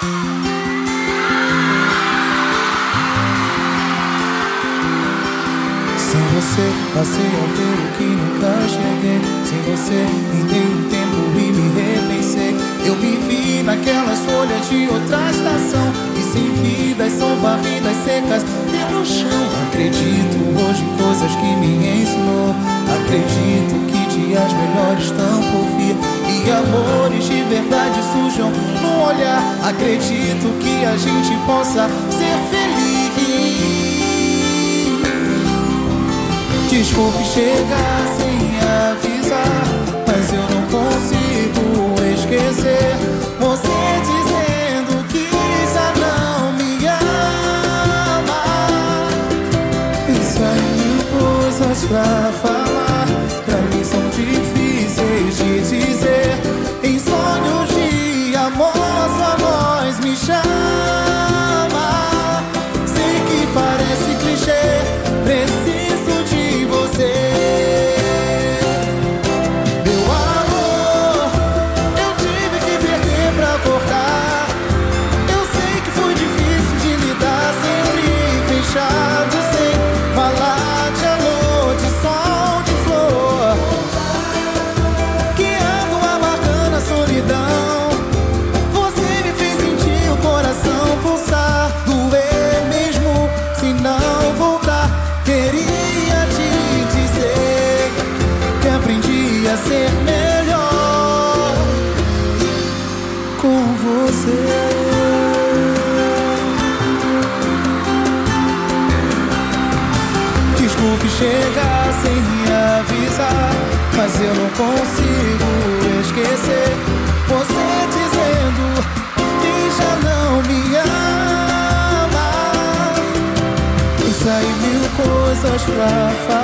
Sem você, passei a ver o que nunca cheguei. Sem você, me dei um tempo e me repensei. Eu me vi naquelas folhas de outra estação. E sem vidas são varridas secas pelo chão. Acredito hoje em coisas que me ensinou. Acredito que dias melhores estão por vir. E amores de verdade surjam. Acredito que a gente possa ser feliz. Desculpe chegar sem avisar, mas eu não consigo esquecer você dizendo que já não me ama. Isso aí mil coisas pra falar, pra mim são difíceis de dizer. Em sonhos de amor, 伤 ser melhor com você. Desculpe chegar sem me avisar, mas eu não consigo esquecer você dizendo que já não me ama. Isso aí mil coisas pra falar,